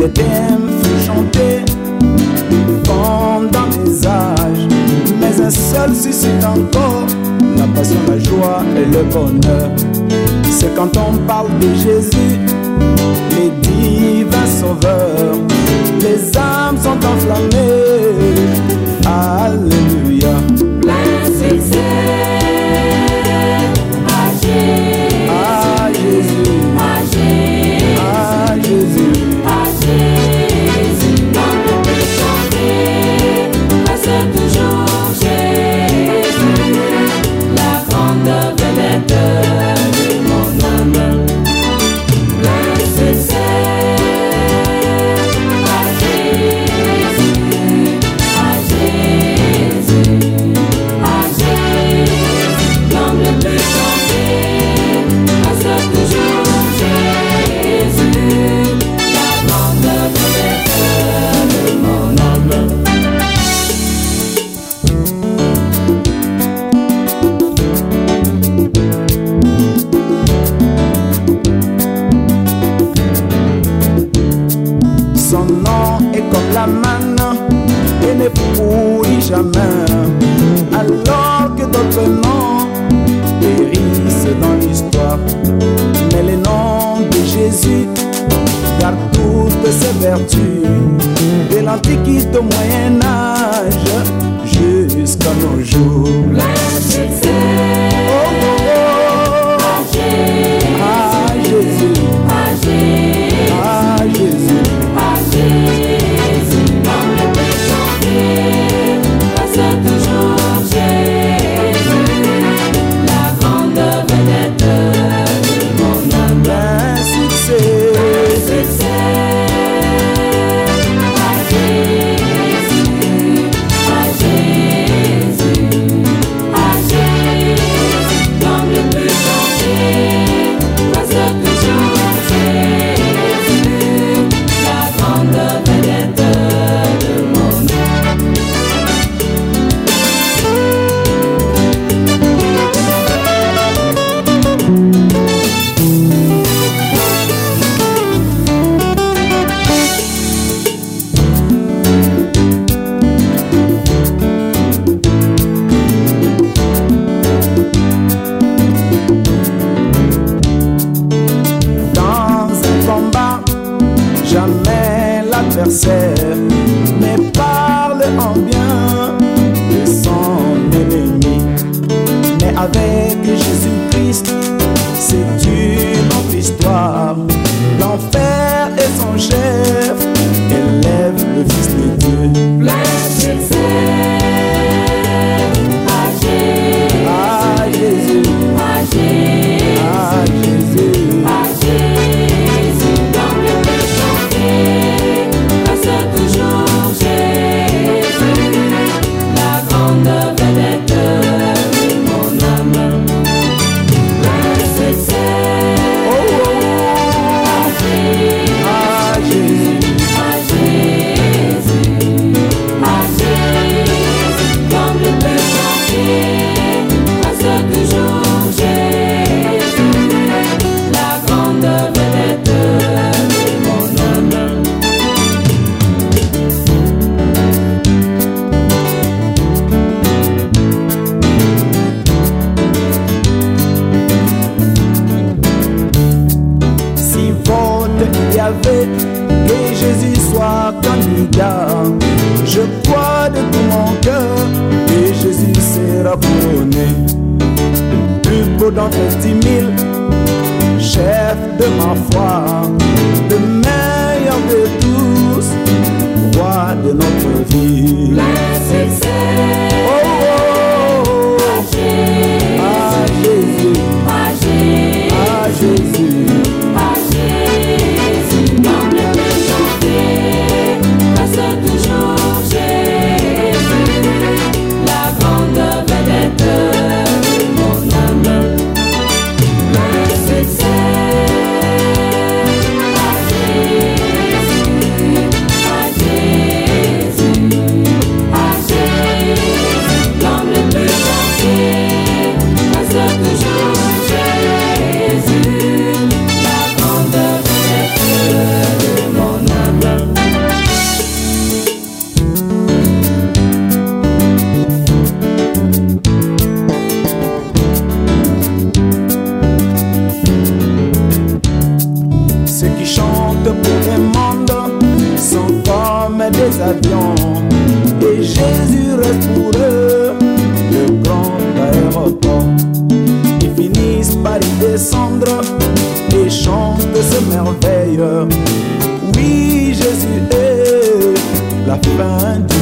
des thèmes fut chanté pendant mes âges. Mais un seul suscite encore la passion, la joie et le bonheur. C'est quand on parle de Jésus jamais. Alors que d'autres noms périssent dans l'histoire. Mais le nom de Jésus garde toutes ses vertus. De l'Antiquité au Moyen-Âge jusqu'à nos jours. Oh, oh, oh. Ah, Jésus, avec Jésus-Christ, c'est une histoire. L'enfer est son chef, élève le Fils de Dieu. Que Jésus soit candidat, je crois de tout mon cœur que Jésus sera couronné. Plus beau d'entre dix mille, chef de ma foi, le meilleur de tous, roi de notre vie. Et Jésus reste pour eux le grand aéroport. Ils finissent par y descendre et chantent ces merveilles. Oui, Jésus est la fin du